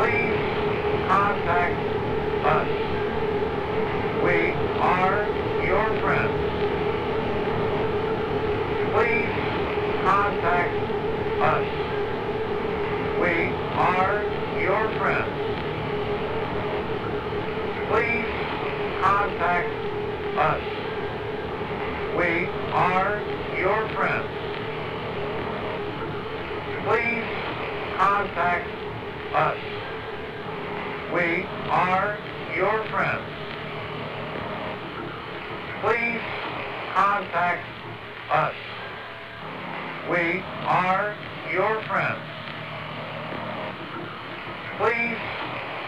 Please contact us. We are your friends. Please contact us. We are your friends. Please contact us. We are your friends. Please contact us. We are your friends. Please contact us. We are your friends. Please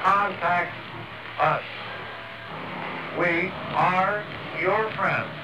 contact us. We are your friends.